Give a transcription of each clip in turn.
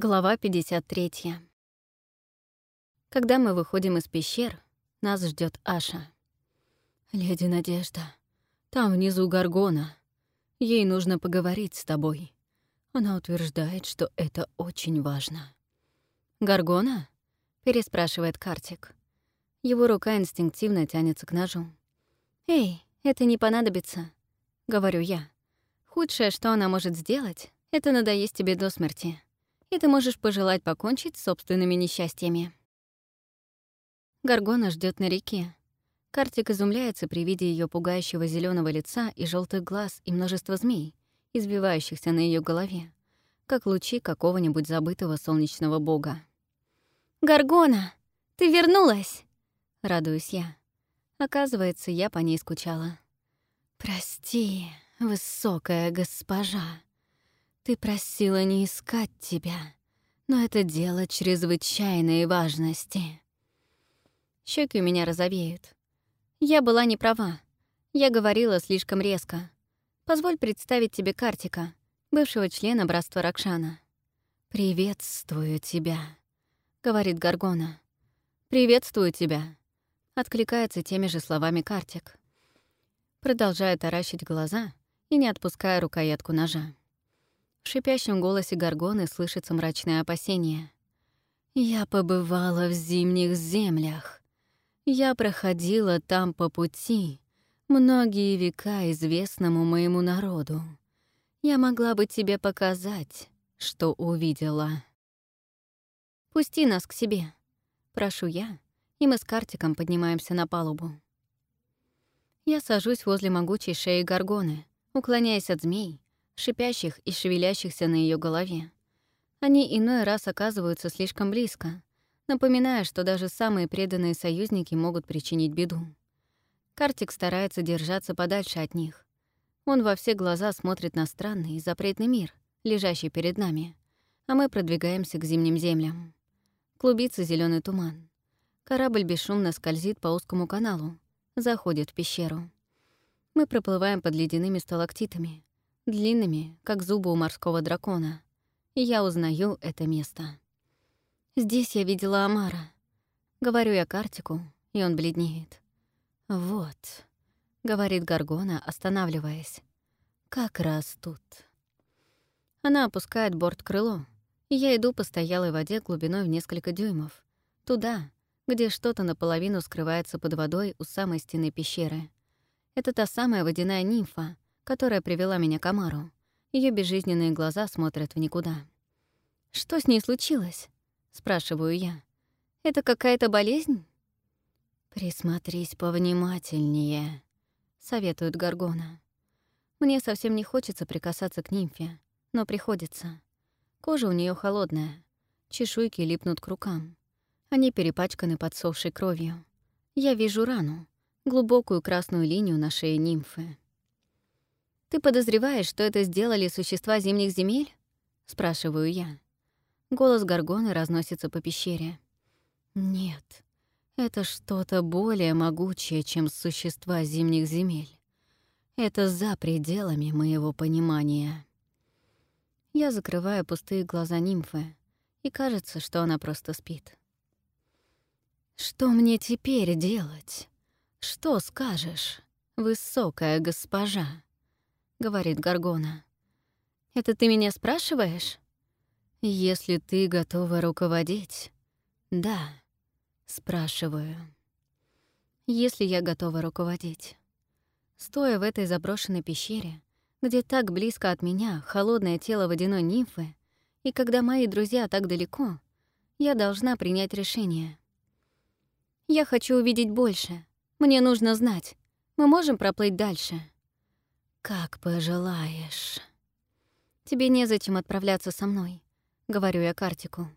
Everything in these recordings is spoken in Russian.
Глава 53. Когда мы выходим из пещер, нас ждет Аша. «Леди Надежда, там внизу Гаргона. Ей нужно поговорить с тобой. Она утверждает, что это очень важно». «Гаргона?» — переспрашивает Картик. Его рука инстинктивно тянется к ножу. «Эй, это не понадобится», — говорю я. «Худшее, что она может сделать, — это надоесть тебе до смерти» и ты можешь пожелать покончить с собственными несчастьями. Гаргона ждет на реке. Картик изумляется при виде ее пугающего зеленого лица и желтых глаз и множества змей, избивающихся на ее голове, как лучи какого-нибудь забытого солнечного бога. «Гаргона, ты вернулась!» — радуюсь я. Оказывается, я по ней скучала. «Прости, высокая госпожа», ты просила не искать тебя, но это дело чрезвычайной важности. Щеки у меня розовеют. Я была не права. Я говорила слишком резко. Позволь представить тебе Картика, бывшего члена братства Ракшана. «Приветствую тебя», — говорит Гаргона. «Приветствую тебя», — откликается теми же словами Картик. Продолжая таращить глаза и не отпуская рукоятку ножа. В шипящем голосе Гаргоны слышится мрачное опасение. «Я побывала в зимних землях. Я проходила там по пути, многие века известному моему народу. Я могла бы тебе показать, что увидела». «Пусти нас к себе», — прошу я, и мы с Картиком поднимаемся на палубу. Я сажусь возле могучей шеи Гаргоны, уклоняясь от змей, шипящих и шевелящихся на ее голове. Они иной раз оказываются слишком близко, напоминая, что даже самые преданные союзники могут причинить беду. Картик старается держаться подальше от них. Он во все глаза смотрит на странный и запретный мир, лежащий перед нами, а мы продвигаемся к зимним землям. Клубится зеленый туман. Корабль бесшумно скользит по узкому каналу, заходит в пещеру. Мы проплываем под ледяными сталактитами, длинными, как зубы у морского дракона, я узнаю это место. Здесь я видела Амара. Говорю я Картику, и он бледнеет. «Вот», — говорит Гаргона, останавливаясь, — «как раз тут». Она опускает борт-крыло, и я иду по стоялой воде глубиной в несколько дюймов, туда, где что-то наполовину скрывается под водой у самой стены пещеры. Это та самая водяная нимфа, которая привела меня к Амару. Ее безжизненные глаза смотрят в никуда. «Что с ней случилось?» — спрашиваю я. «Это какая-то болезнь?» «Присмотрись повнимательнее», — советует Гаргона. Мне совсем не хочется прикасаться к нимфе, но приходится. Кожа у нее холодная, чешуйки липнут к рукам. Они перепачканы подсохшей кровью. Я вижу рану, глубокую красную линию на шее нимфы. «Ты подозреваешь, что это сделали существа зимних земель?» — спрашиваю я. Голос Гаргоны разносится по пещере. «Нет, это что-то более могучее, чем существа зимних земель. Это за пределами моего понимания». Я закрываю пустые глаза нимфы, и кажется, что она просто спит. «Что мне теперь делать? Что скажешь, высокая госпожа?» — говорит Гаргона. «Это ты меня спрашиваешь?» «Если ты готова руководить, да, спрашиваю». «Если я готова руководить». Стоя в этой заброшенной пещере, где так близко от меня холодное тело водяной нимфы, и когда мои друзья так далеко, я должна принять решение. Я хочу увидеть больше. Мне нужно знать. Мы можем проплыть дальше. «Как пожелаешь». «Тебе незачем отправляться со мной», — говорю я Картику.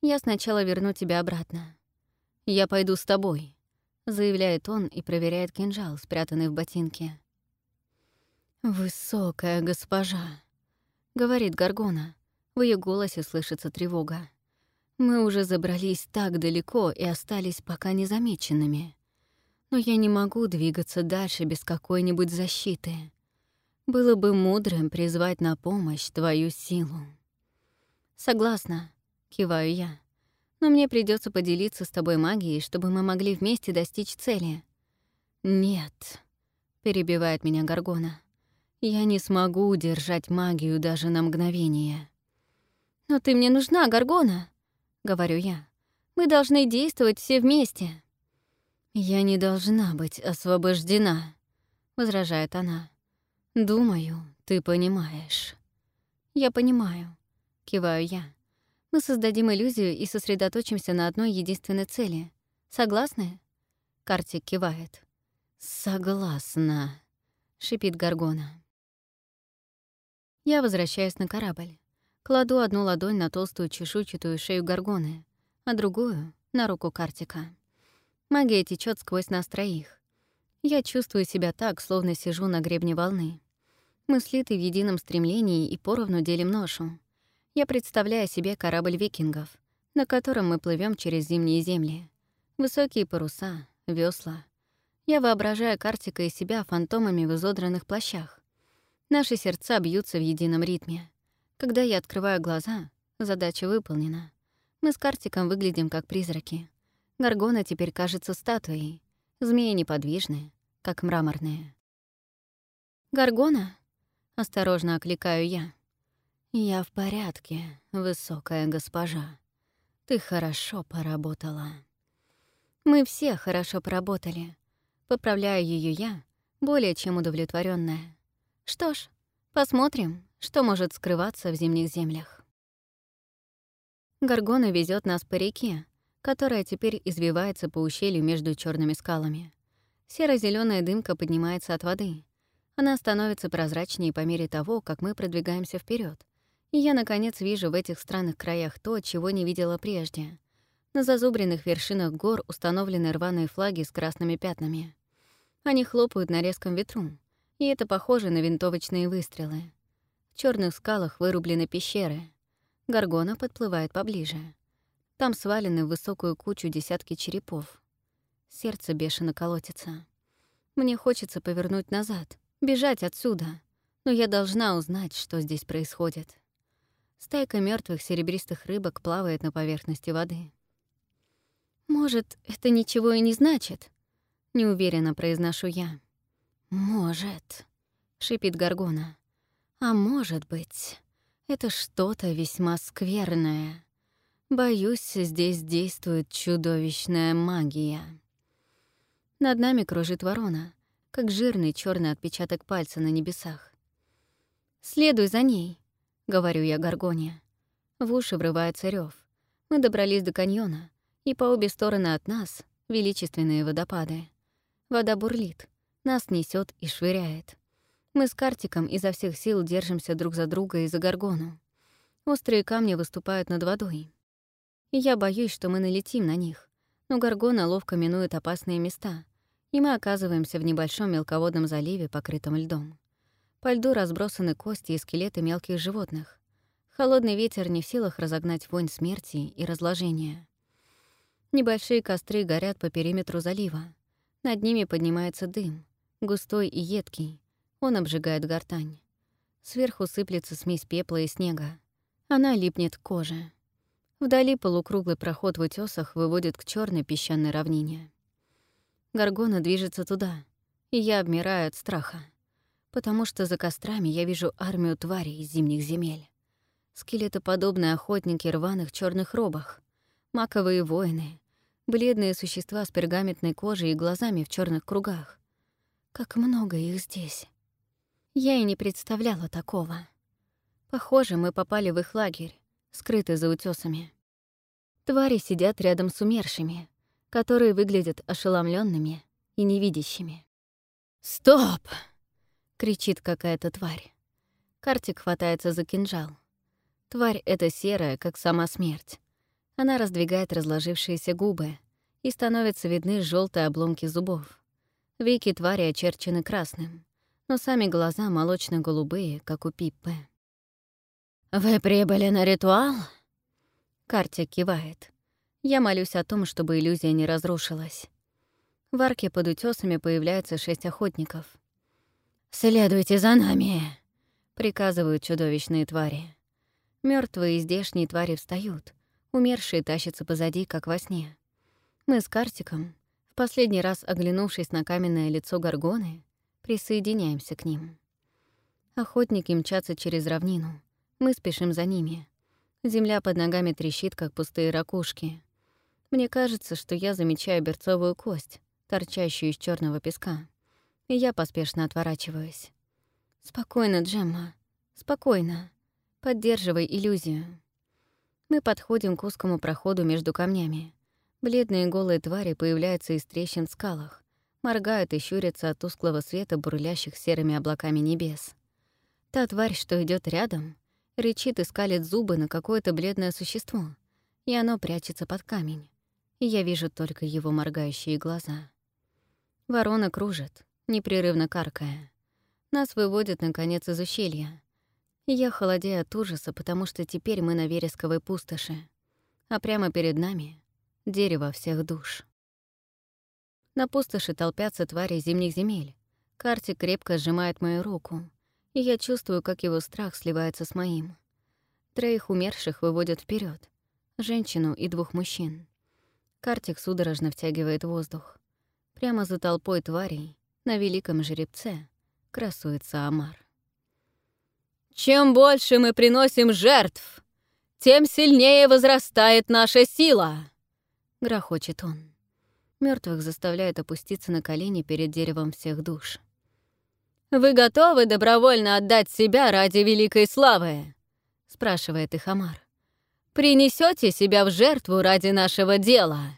«Я сначала верну тебя обратно». «Я пойду с тобой», — заявляет он и проверяет кинжал, спрятанный в ботинке. «Высокая госпожа», — говорит Гаргона. В ее голосе слышится тревога. «Мы уже забрались так далеко и остались пока незамеченными. Но я не могу двигаться дальше без какой-нибудь защиты. Было бы мудрым призвать на помощь твою силу. Согласна, киваю я. «Но мне придется поделиться с тобой магией, чтобы мы могли вместе достичь цели». «Нет», — перебивает меня Гаргона. «Я не смогу удержать магию даже на мгновение». «Но ты мне нужна, Гаргона», — говорю я. «Мы должны действовать все вместе». «Я не должна быть освобождена», — возражает она. «Думаю, ты понимаешь». «Я понимаю», — киваю я. «Мы создадим иллюзию и сосредоточимся на одной единственной цели. Согласны?» Картик кивает. «Согласна», — шипит Гаргона. Я возвращаюсь на корабль. Кладу одну ладонь на толстую чешуйчатую шею Гаргоны, а другую — на руку Картика. Магия течет сквозь нас троих. Я чувствую себя так, словно сижу на гребне волны. Мы слиты в едином стремлении и поровну делим ношу. Я представляю себе корабль викингов, на котором мы плывем через зимние земли. Высокие паруса, весла. Я воображаю Картика и себя фантомами в изодранных плащах. Наши сердца бьются в едином ритме. Когда я открываю глаза, задача выполнена. Мы с Картиком выглядим как призраки. Гаргона теперь кажется статуей. Змеи неподвижны, как мраморные. «Гаргона?» — осторожно окликаю я. «Я в порядке, высокая госпожа. Ты хорошо поработала». «Мы все хорошо поработали», — поправляю ее я, более чем удовлетворенная. «Что ж, посмотрим, что может скрываться в зимних землях». Гаргона везет нас по реке, которая теперь извивается по ущелью между черными скалами. серо зеленая дымка поднимается от воды. Она становится прозрачнее по мере того, как мы продвигаемся вперед. И я, наконец, вижу в этих странных краях то, чего не видела прежде. На зазубренных вершинах гор установлены рваные флаги с красными пятнами. Они хлопают на резком ветру, и это похоже на винтовочные выстрелы. В черных скалах вырублены пещеры. Гаргона подплывает поближе. Там свалены в высокую кучу десятки черепов. Сердце бешено колотится. Мне хочется повернуть назад, бежать отсюда, но я должна узнать, что здесь происходит. Стайка мертвых серебристых рыбок плавает на поверхности воды. «Может, это ничего и не значит?» — неуверенно произношу я. «Может», — шипит Гаргона. «А может быть, это что-то весьма скверное». Боюсь, здесь действует чудовищная магия. Над нами кружит ворона, как жирный черный отпечаток пальца на небесах. «Следуй за ней», — говорю я Гаргоне. В уши врывается рев. Мы добрались до каньона, и по обе стороны от нас — величественные водопады. Вода бурлит, нас несет и швыряет. Мы с Картиком изо всех сил держимся друг за друга и за Гаргону. Острые камни выступают над водой я боюсь, что мы налетим на них. Но Гаргона ловко минует опасные места, и мы оказываемся в небольшом мелководном заливе, покрытом льдом. По льду разбросаны кости и скелеты мелких животных. Холодный ветер не в силах разогнать вонь смерти и разложения. Небольшие костры горят по периметру залива. Над ними поднимается дым, густой и едкий. Он обжигает гортань. Сверху сыплется смесь пепла и снега. Она липнет к коже. Вдали полукруглый проход в утесах выводит к черной песчаной равнине. Гаргона движется туда, и я обмираю от страха, потому что за кострами я вижу армию тварей из зимних земель. Скелетоподобные охотники рваных черных робах, маковые воины, бледные существа с пергаментной кожей и глазами в черных кругах. Как много их здесь. Я и не представляла такого. Похоже, мы попали в их лагерь, скрыты за утесами. Твари сидят рядом с умершими, которые выглядят ошеломленными и невидящими. «Стоп!» — кричит какая-то тварь. Картик хватается за кинжал. Тварь эта серая, как сама смерть. Она раздвигает разложившиеся губы, и становятся видны желтые обломки зубов. Веки твари очерчены красным, но сами глаза молочно-голубые, как у Пиппы. «Вы прибыли на ритуал?» Картик кивает. Я молюсь о том, чтобы иллюзия не разрушилась. В арке под утесами появляются шесть охотников. «Следуйте за нами!» — приказывают чудовищные твари. Мертвые и здешние твари встают, Умершие тащатся позади, как во сне. Мы с Картиком, в последний раз оглянувшись на каменное лицо Горгоны, присоединяемся к ним. Охотники мчатся через равнину. Мы спешим за ними. Земля под ногами трещит, как пустые ракушки. Мне кажется, что я замечаю берцовую кость, торчащую из черного песка. И я поспешно отворачиваюсь. «Спокойно, Джемма. Спокойно. Поддерживай иллюзию». Мы подходим к узкому проходу между камнями. Бледные голые твари появляются из трещин в скалах, моргают и щурятся от тусклого света бурлящих серыми облаками небес. Та тварь, что идет рядом, рычит и скалит зубы на какое-то бледное существо, и оно прячется под камень, и я вижу только его моргающие глаза. Ворона кружит, непрерывно каркая. Нас выводят, наконец, из ущелья. Я холодею от ужаса, потому что теперь мы на вересковой пустоши, а прямо перед нами — дерево всех душ. На пустоши толпятся твари зимних земель. Картик крепко сжимает мою руку — и я чувствую, как его страх сливается с моим. Троих умерших выводят вперед, женщину и двух мужчин. Картик судорожно втягивает воздух. Прямо за толпой тварей, на великом жеребце, красуется Амар. «Чем больше мы приносим жертв, тем сильнее возрастает наша сила!» — грохочет он. Мертвых заставляет опуститься на колени перед деревом всех душ. «Вы готовы добровольно отдать себя ради великой славы?» — спрашивает их Амар. «Принесете себя в жертву ради нашего дела?»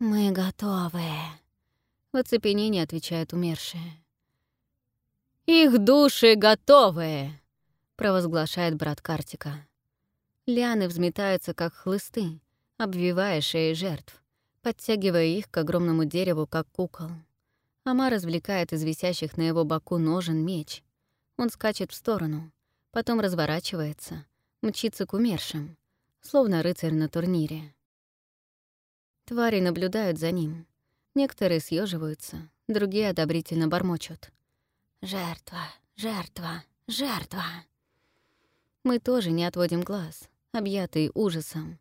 «Мы готовы», — в оцепенении отвечает умершая. «Их души готовы», — провозглашает брат Картика. Лианы взметаются, как хлысты, обвивая шеи жертв, подтягивая их к огромному дереву, как кукол. Амар развлекает из висящих на его боку ножен меч. Он скачет в сторону, потом разворачивается, мчится к умершим, словно рыцарь на турнире. Твари наблюдают за ним. Некоторые съеживаются, другие одобрительно бормочут. «Жертва, жертва, жертва!» Мы тоже не отводим глаз, объятые ужасом.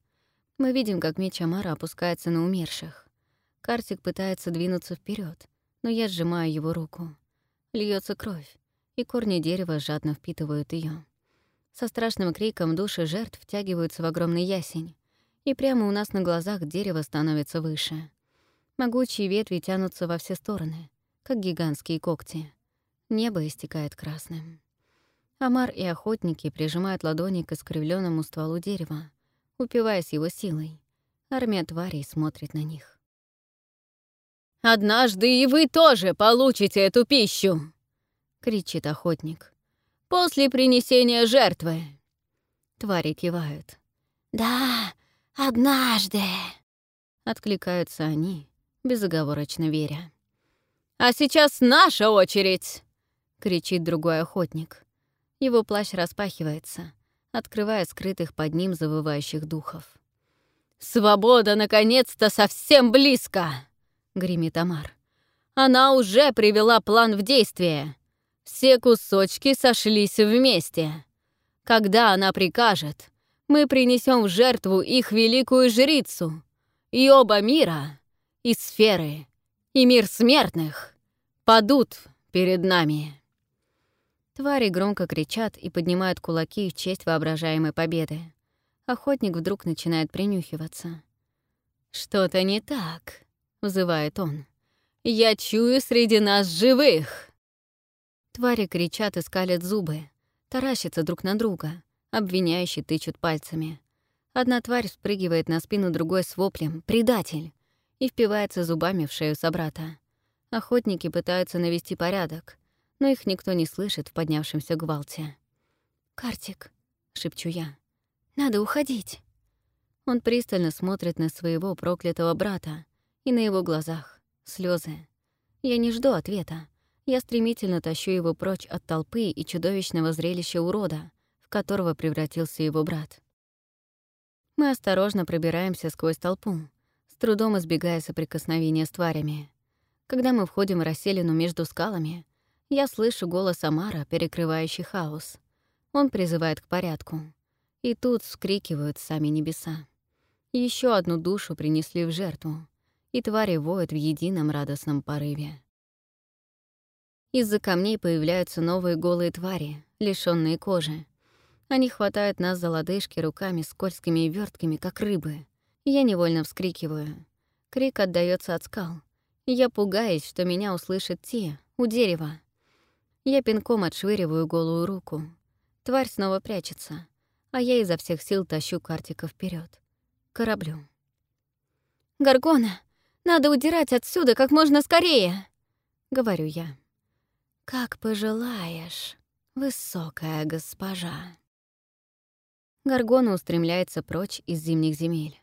Мы видим, как меч Амара опускается на умерших. Картик пытается двинуться вперед, но я сжимаю его руку. Льется кровь, и корни дерева жадно впитывают ее. Со страшным криком души жертв втягиваются в огромный ясень, и прямо у нас на глазах дерево становится выше. Могучие ветви тянутся во все стороны, как гигантские когти. Небо истекает красным. Амар и охотники прижимают ладони к искривленному стволу дерева, упиваясь его силой. Армия тварей смотрит на них. «Однажды и вы тоже получите эту пищу!» — кричит охотник. «После принесения жертвы!» Твари кивают. «Да, однажды!» — откликаются они, безоговорочно веря. «А сейчас наша очередь!» — кричит другой охотник. Его плащ распахивается, открывая скрытых под ним завывающих духов. «Свобода, наконец-то, совсем близко!» — гремит Амар. «Она уже привела план в действие. Все кусочки сошлись вместе. Когда она прикажет, мы принесем в жертву их великую жрицу. И оба мира, и сферы, и мир смертных падут перед нами». Твари громко кричат и поднимают кулаки в честь воображаемой победы. Охотник вдруг начинает принюхиваться. «Что-то не так», — взывает он. «Я чую среди нас живых!» Твари кричат и скалят зубы, таращатся друг на друга, обвиняющие тычут пальцами. Одна тварь спрыгивает на спину другой с воплем «Предатель!» и впивается зубами в шею собрата. Охотники пытаются навести порядок, но их никто не слышит в поднявшемся гвалте. «Картик», — шепчу я, — «надо уходить». Он пристально смотрит на своего проклятого брата, и на его глазах слезы. Я не жду ответа. Я стремительно тащу его прочь от толпы и чудовищного зрелища урода, в которого превратился его брат. Мы осторожно пробираемся сквозь толпу, с трудом избегая соприкосновения с тварями. Когда мы входим в расселину между скалами, я слышу голос Амара, перекрывающий хаос. Он призывает к порядку. И тут вскрикивают сами небеса. Еще одну душу принесли в жертву, и твари воют в едином радостном порыве. Из-за камней появляются новые голые твари, лишённые кожи. Они хватают нас за лодыжки руками скользкими и верткими, как рыбы. Я невольно вскрикиваю. Крик отдаётся от скал. Я пугаюсь, что меня услышат те, у дерева. Я пинком отшвыриваю голую руку. Тварь снова прячется, а я изо всех сил тащу Картика вперед к кораблю. «Гаргона, надо удирать отсюда как можно скорее!» — говорю я. «Как пожелаешь, высокая госпожа». Гаргона устремляется прочь из зимних земель.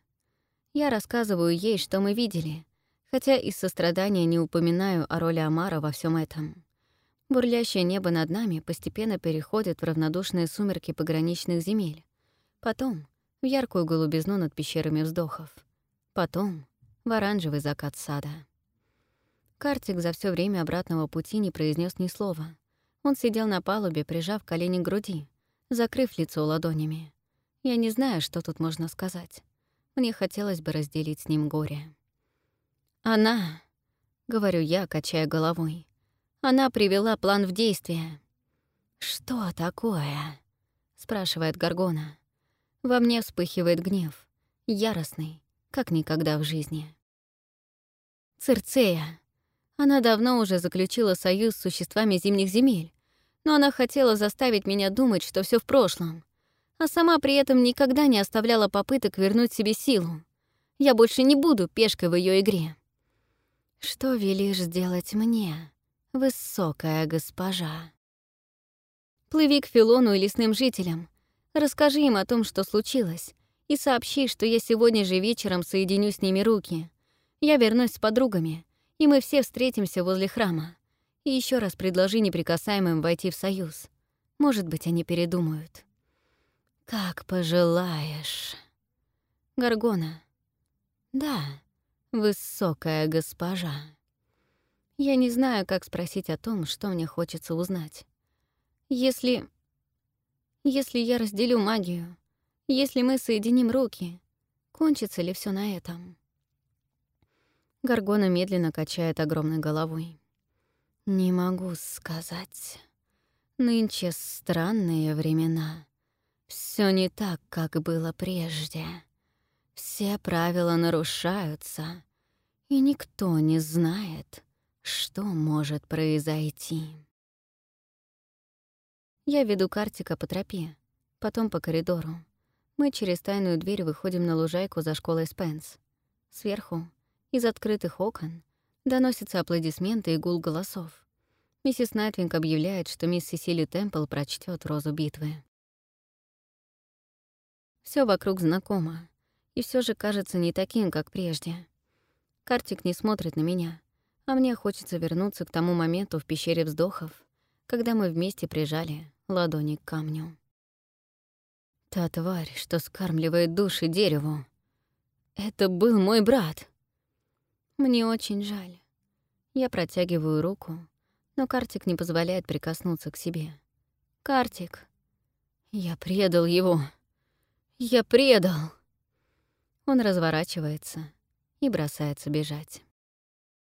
Я рассказываю ей, что мы видели, хотя из сострадания не упоминаю о роли Амара во всем этом. Бурлящее небо над нами постепенно переходит в равнодушные сумерки пограничных земель. Потом — в яркую голубизну над пещерами вздохов. Потом — в оранжевый закат сада. Картик за все время обратного пути не произнес ни слова. Он сидел на палубе, прижав колени к груди, закрыв лицо ладонями. Я не знаю, что тут можно сказать. Мне хотелось бы разделить с ним горе. «Она», — говорю я, качая головой, — «она привела план в действие». «Что такое?» — спрашивает Гаргона. Во мне вспыхивает гнев, яростный, как никогда в жизни. Цирцея. Она давно уже заключила союз с существами зимних земель, но она хотела заставить меня думать, что все в прошлом, а сама при этом никогда не оставляла попыток вернуть себе силу. Я больше не буду пешкой в ее игре. Что велишь сделать мне, высокая госпожа? Плыви к Филону и лесным жителям. Расскажи им о том, что случилось, и сообщи, что я сегодня же вечером соединю с ними руки. Я вернусь с подругами, и мы все встретимся возле храма. И еще раз предложи неприкасаемым войти в союз. Может быть, они передумают. «Как пожелаешь». Гаргона. «Да, высокая госпожа». Я не знаю, как спросить о том, что мне хочется узнать. Если... Если я разделю магию, если мы соединим руки, кончится ли все на этом? Гаргона медленно качает огромной головой. «Не могу сказать. Нынче странные времена. Все не так, как было прежде. Все правила нарушаются, и никто не знает, что может произойти. Я веду Картика по тропе, потом по коридору. Мы через тайную дверь выходим на лужайку за школой Спенс. Сверху, из открытых окон, доносятся аплодисменты и гул голосов. Миссис Найтвинг объявляет, что мисс Сесили Темпл прочтет «Розу битвы». Все вокруг знакомо, и все же кажется не таким, как прежде. Картик не смотрит на меня, а мне хочется вернуться к тому моменту в пещере вздохов, когда мы вместе прижали ладони к камню. Та тварь, что скармливает души дереву. Это был мой брат. Мне очень жаль. Я протягиваю руку, но Картик не позволяет прикоснуться к себе. Картик. Я предал его. Я предал. Он разворачивается и бросается бежать.